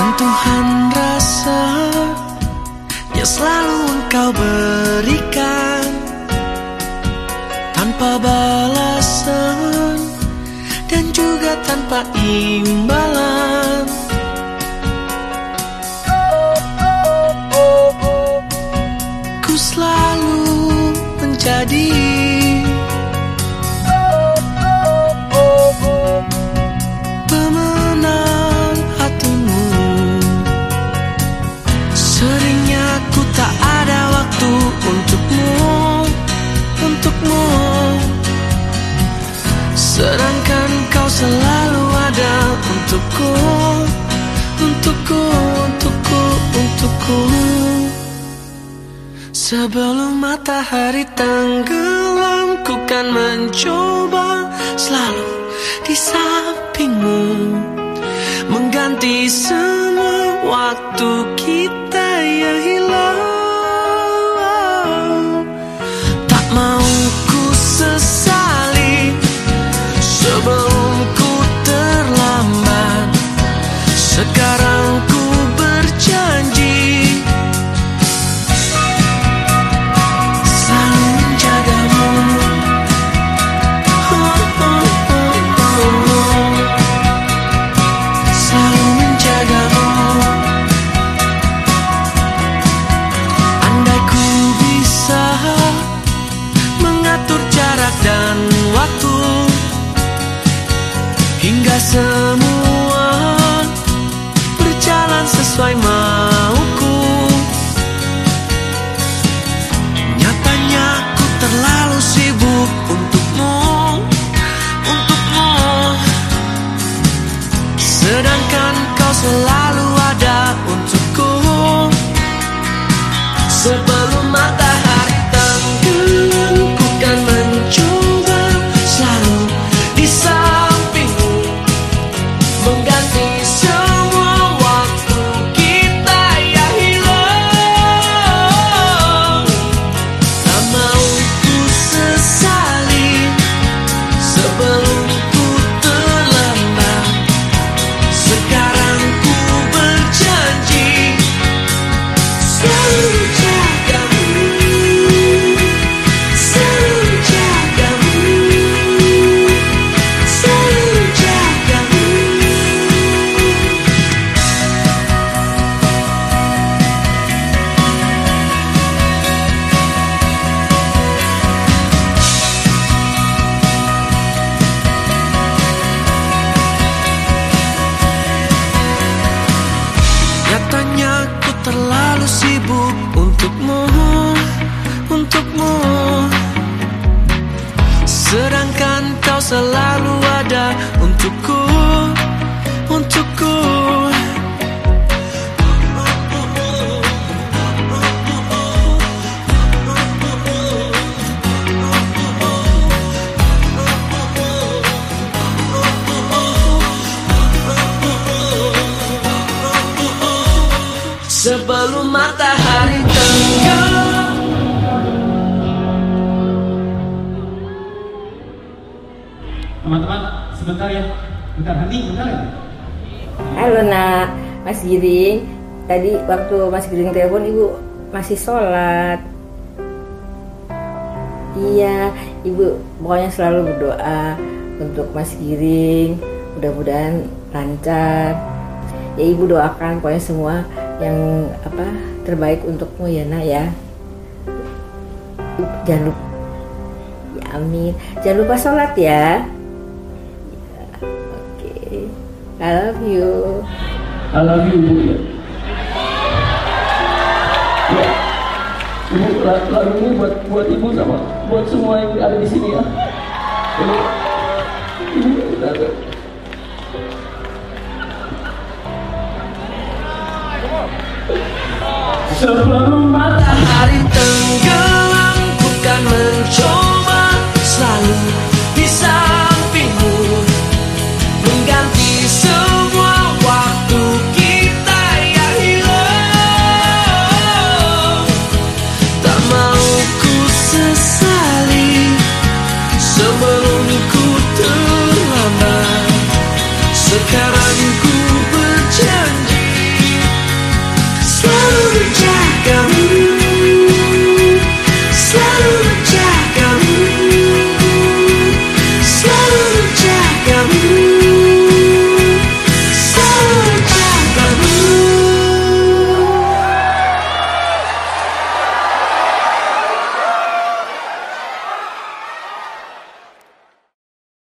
Sentuhan rasa yang selalu engkau berikan. Tanpa balasan dan juga tanpa imbalan. Ku selalu menjadi Seringnya ku tak ada waktu untukmu, untukmu. Sedangkan kau selalu ada untukku, untukku, untukku, untukku. Sebelum matahari tenggelam, ku kan mencoba selalu di sampingmu, mengganti semua waktu kita Tak mau ku sesali sebelum ku terlambat. Sekarang hingga semua berjalan sesuai mauku. Nyatanya ku terlalu sibuk untukmu, untukmu. Sedangkan kau selalu ada untukku Sebelum untukmu, untukmu Sedangkan kau selalu ada untukku, matahari tenggelam Teman-teman, sebentar ya. Bentar, Hani, bentar ya. Halo nak, Mas Giring. Tadi waktu Mas Giring telepon ibu masih sholat. Iya, ibu pokoknya selalu berdoa untuk Mas Giring. Mudah-mudahan lancar. Ya ibu doakan pokoknya semua yang apa terbaik untukmu ya nak ya. Jangan lupa. Ya amin. Jangan lupa sholat ya. Ya, Oke. I love you. I love you, Bu. Ya. Ya. Ibu, la- lagu ini buat buat ibu sama buat semua yang ada di sini ya. Ibu, ibu, bentar. Sebelum matahari Hari tenggelam